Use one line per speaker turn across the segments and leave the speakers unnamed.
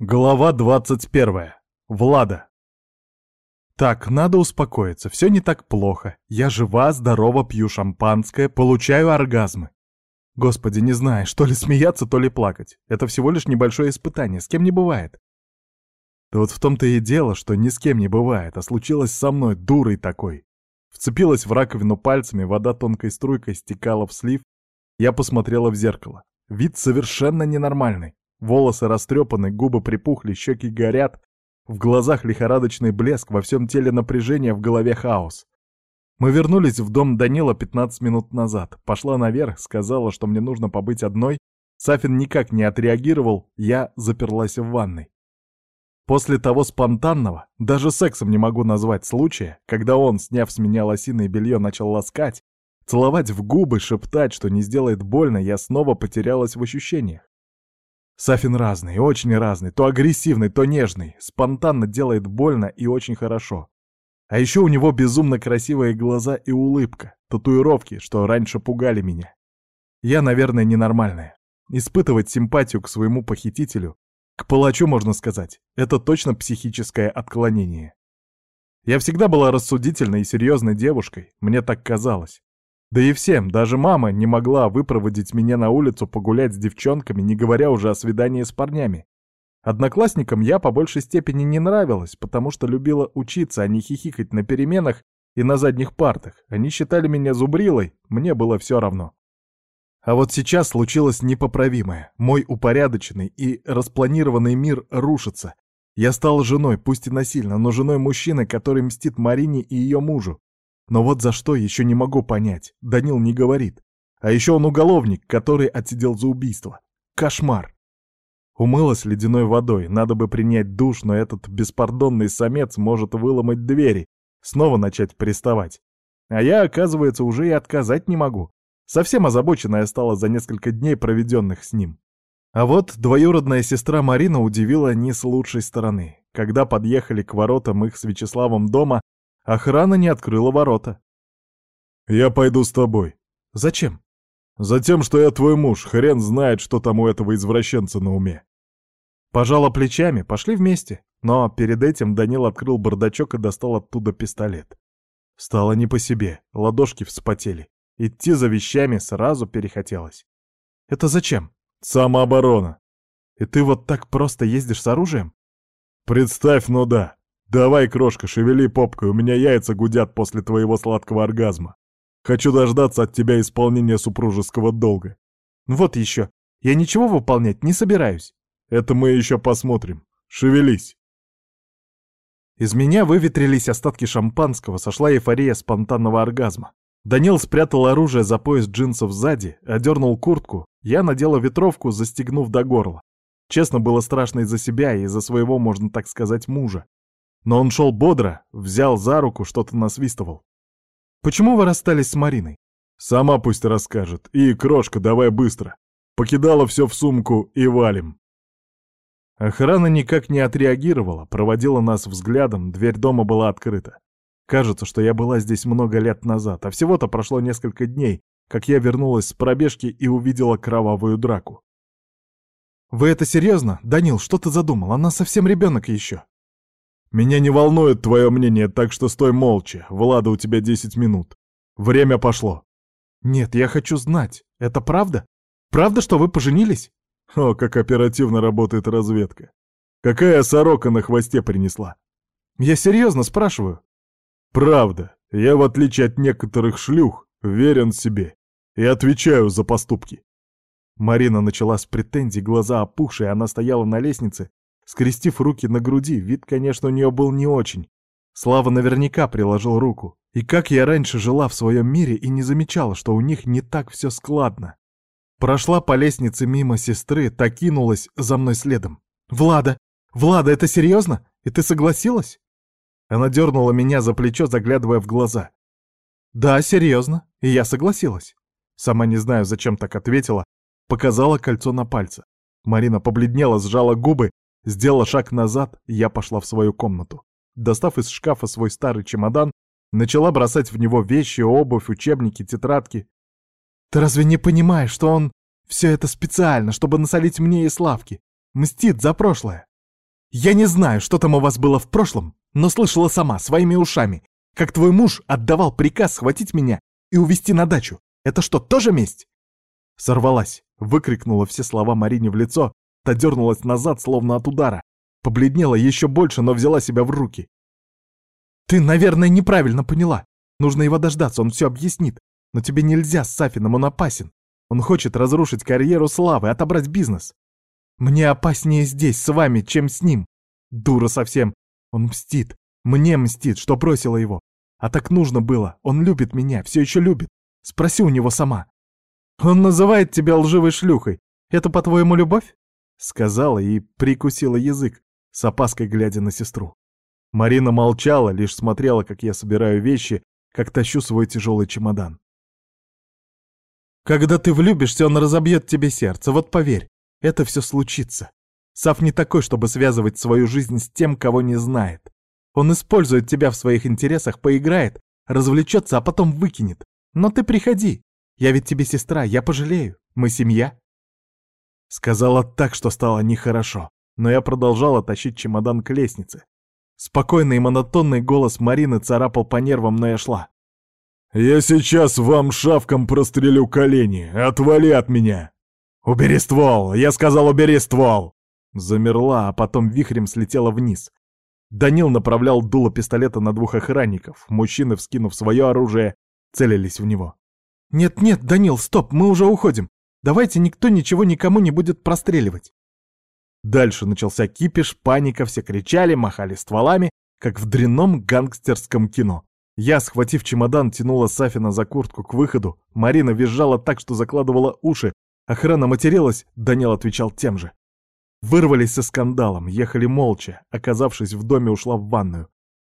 Глава 21. Влада. Так, надо успокоиться, все не так плохо. Я жива, здорова, пью шампанское, получаю оргазмы. Господи, не знаю, что ли смеяться, то ли плакать. Это всего лишь небольшое испытание, с кем не бывает. Да вот в том-то и дело, что ни с кем не бывает, а случилось со мной, дурой такой. Вцепилась в раковину пальцами, вода тонкой струйкой стекала в слив. Я посмотрела в зеркало. Вид совершенно ненормальный. Волосы растрепаны, губы припухли, щеки горят, в глазах лихорадочный блеск, во всем теле напряжение, в голове хаос. Мы вернулись в дом Данила 15 минут назад. Пошла наверх, сказала, что мне нужно побыть одной. Сафин никак не отреагировал, я заперлась в ванной. После того спонтанного, даже сексом не могу назвать случая, когда он, сняв с меня лосиное белье, начал ласкать, целовать в губы, шептать, что не сделает больно, я снова потерялась в ощущениях. Сафин разный, очень разный, то агрессивный, то нежный, спонтанно делает больно и очень хорошо. А еще у него безумно красивые глаза и улыбка, татуировки, что раньше пугали меня. Я, наверное, ненормальная. Испытывать симпатию к своему похитителю, к палачу, можно сказать, это точно психическое отклонение. Я всегда была рассудительной и серьезной девушкой, мне так казалось. Да и всем, даже мама не могла выпроводить меня на улицу погулять с девчонками, не говоря уже о свидании с парнями. Одноклассникам я по большей степени не нравилась, потому что любила учиться, а не хихикать на переменах и на задних партах. Они считали меня зубрилой, мне было все равно. А вот сейчас случилось непоправимое. Мой упорядоченный и распланированный мир рушится. Я стал женой, пусть и насильно, но женой мужчины, который мстит Марине и ее мужу. Но вот за что еще не могу понять. Данил не говорит. А еще он уголовник, который отсидел за убийство. Кошмар. Умылась ледяной водой, надо бы принять душ, но этот беспардонный самец может выломать двери, снова начать приставать. А я, оказывается, уже и отказать не могу. Совсем озабоченная стала за несколько дней, проведенных с ним. А вот двоюродная сестра Марина удивила не с лучшей стороны. Когда подъехали к воротам их с Вячеславом дома, Охрана не открыла ворота. «Я пойду с тобой». «Зачем?» «Затем, что я твой муж, хрен знает, что там у этого извращенца на уме». Пожала плечами, пошли вместе. Но перед этим Данил открыл бардачок и достал оттуда пистолет. Стало не по себе, ладошки вспотели. Идти за вещами сразу перехотелось. «Это зачем?» «Самооборона». «И ты вот так просто ездишь с оружием?» «Представь, ну да. «Давай, крошка, шевели попкой, у меня яйца гудят после твоего сладкого оргазма. Хочу дождаться от тебя исполнения супружеского долга». «Вот еще. Я ничего выполнять не собираюсь». «Это мы еще посмотрим. Шевелись». Из меня выветрились остатки шампанского, сошла эйфория спонтанного оргазма. Данил спрятал оружие за пояс джинсов сзади, одернул куртку, я надела ветровку, застегнув до горла. Честно, было страшно из-за себя и из-за своего, можно так сказать, мужа. Но он шел бодро, взял за руку, что-то насвистывал. «Почему вы расстались с Мариной?» «Сама пусть расскажет. И, крошка, давай быстро. Покидала все в сумку и валим». Охрана никак не отреагировала, проводила нас взглядом, дверь дома была открыта. Кажется, что я была здесь много лет назад, а всего-то прошло несколько дней, как я вернулась с пробежки и увидела кровавую драку. «Вы это серьезно? Данил, что ты задумал? Она совсем ребенок еще». Меня не волнует твое мнение, так что стой молча. Влада, у тебя 10 минут. Время пошло. Нет, я хочу знать. Это правда? Правда, что вы поженились? О, как оперативно работает разведка. Какая сорока на хвосте принесла? Я серьезно спрашиваю. Правда. Я, в отличие от некоторых шлюх, верен себе и отвечаю за поступки. Марина начала с претензий, глаза опухшие, она стояла на лестнице, скрестив руки на груди, вид, конечно, у нее был не очень. Слава наверняка приложил руку. И как я раньше жила в своем мире и не замечала, что у них не так все складно. Прошла по лестнице мимо сестры, так кинулась за мной следом. «Влада! Влада, это серьезно? И ты согласилась?» Она дернула меня за плечо, заглядывая в глаза. «Да, серьезно. И я согласилась». Сама не знаю, зачем так ответила. Показала кольцо на пальце. Марина побледнела, сжала губы Сделала шаг назад, я пошла в свою комнату. Достав из шкафа свой старый чемодан, начала бросать в него вещи, обувь, учебники, тетрадки. «Ты разве не понимаешь, что он все это специально, чтобы насолить мне и Славке? Мстит за прошлое?» Я не знаю, что там у вас было в прошлом, но слышала сама, своими ушами, как твой муж отдавал приказ схватить меня и увезти на дачу. Это что, тоже месть?» Сорвалась, выкрикнула все слова Марине в лицо, та дернулась назад, словно от удара. Побледнела еще больше, но взяла себя в руки. «Ты, наверное, неправильно поняла. Нужно его дождаться, он все объяснит. Но тебе нельзя с Сафином, он опасен. Он хочет разрушить карьеру Славы, отобрать бизнес. Мне опаснее здесь, с вами, чем с ним. Дура совсем. Он мстит. Мне мстит, что бросила его. А так нужно было. Он любит меня, все еще любит. Спроси у него сама. Он называет тебя лживой шлюхой. Это, по-твоему, любовь? Сказала и прикусила язык, с опаской глядя на сестру. Марина молчала, лишь смотрела, как я собираю вещи, как тащу свой тяжелый чемодан. Когда ты влюбишься, он разобьет тебе сердце, вот поверь, это все случится. Сав не такой, чтобы связывать свою жизнь с тем, кого не знает. Он использует тебя в своих интересах, поиграет, развлечется, а потом выкинет. Но ты приходи. Я ведь тебе сестра, я пожалею. Мы семья. Сказала так, что стало нехорошо, но я продолжала тащить чемодан к лестнице. Спокойный и монотонный голос Марины царапал по нервам, но я шла. «Я сейчас вам шавком прострелю колени! Отвали от меня!» «Убери ствол! Я сказал, убери ствол!» Замерла, а потом вихрем слетела вниз. Данил направлял дуло пистолета на двух охранников. Мужчины, вскинув свое оружие, целились в него. «Нет-нет, Данил, стоп, мы уже уходим. Давайте никто ничего никому не будет простреливать». Дальше начался кипиш, паника, все кричали, махали стволами, как в дрянном гангстерском кино. Я, схватив чемодан, тянула Сафина за куртку к выходу. Марина визжала так, что закладывала уши. Охрана материлась, Данил отвечал тем же. Вырвались со скандалом, ехали молча. Оказавшись в доме, ушла в ванную.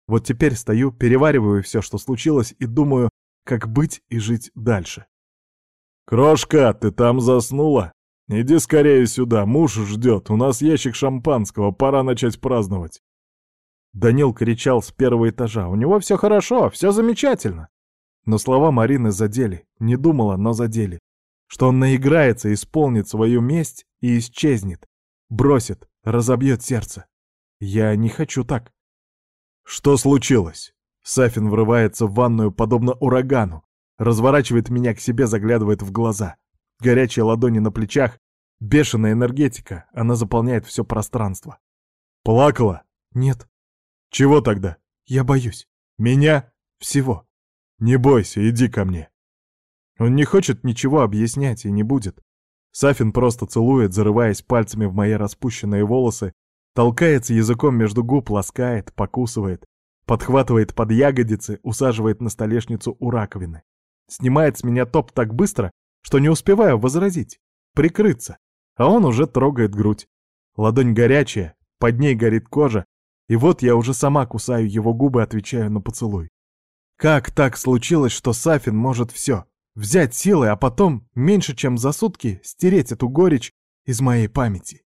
Вот теперь стою, перевариваю все, что случилось, и думаю, как быть и жить дальше. «Крошка, ты там заснула? Иди скорее сюда, муж ждет, у нас ящик шампанского, пора начать праздновать». Данил кричал с первого этажа. У него все хорошо, все замечательно. Но слова Марины задели. Не думала, но задели. Что он наиграется, исполнит свою месть и исчезнет. Бросит, разобьет сердце. Я не хочу так. Что случилось? Сафин врывается в ванную, подобно урагану. Разворачивает меня к себе, заглядывает в глаза. Горячие ладони на плечах, бешеная энергетика, она заполняет все пространство. Плакала? Нет. Чего тогда? Я боюсь. Меня? Всего. Не бойся, иди ко мне. Он не хочет ничего объяснять и не будет. Сафин просто целует, зарываясь пальцами в мои распущенные волосы, толкается языком между губ, ласкает, покусывает, подхватывает под ягодицы, усаживает на столешницу у раковины. Снимает с меня топ так быстро, что не успеваю возразить, прикрыться, а он уже трогает грудь. Ладонь горячая, под ней горит кожа, и вот я уже сама кусаю его губы, отвечаю на поцелуй. Как так случилось, что Сафин может все? взять силы, а потом, меньше чем за сутки, стереть эту горечь из моей памяти.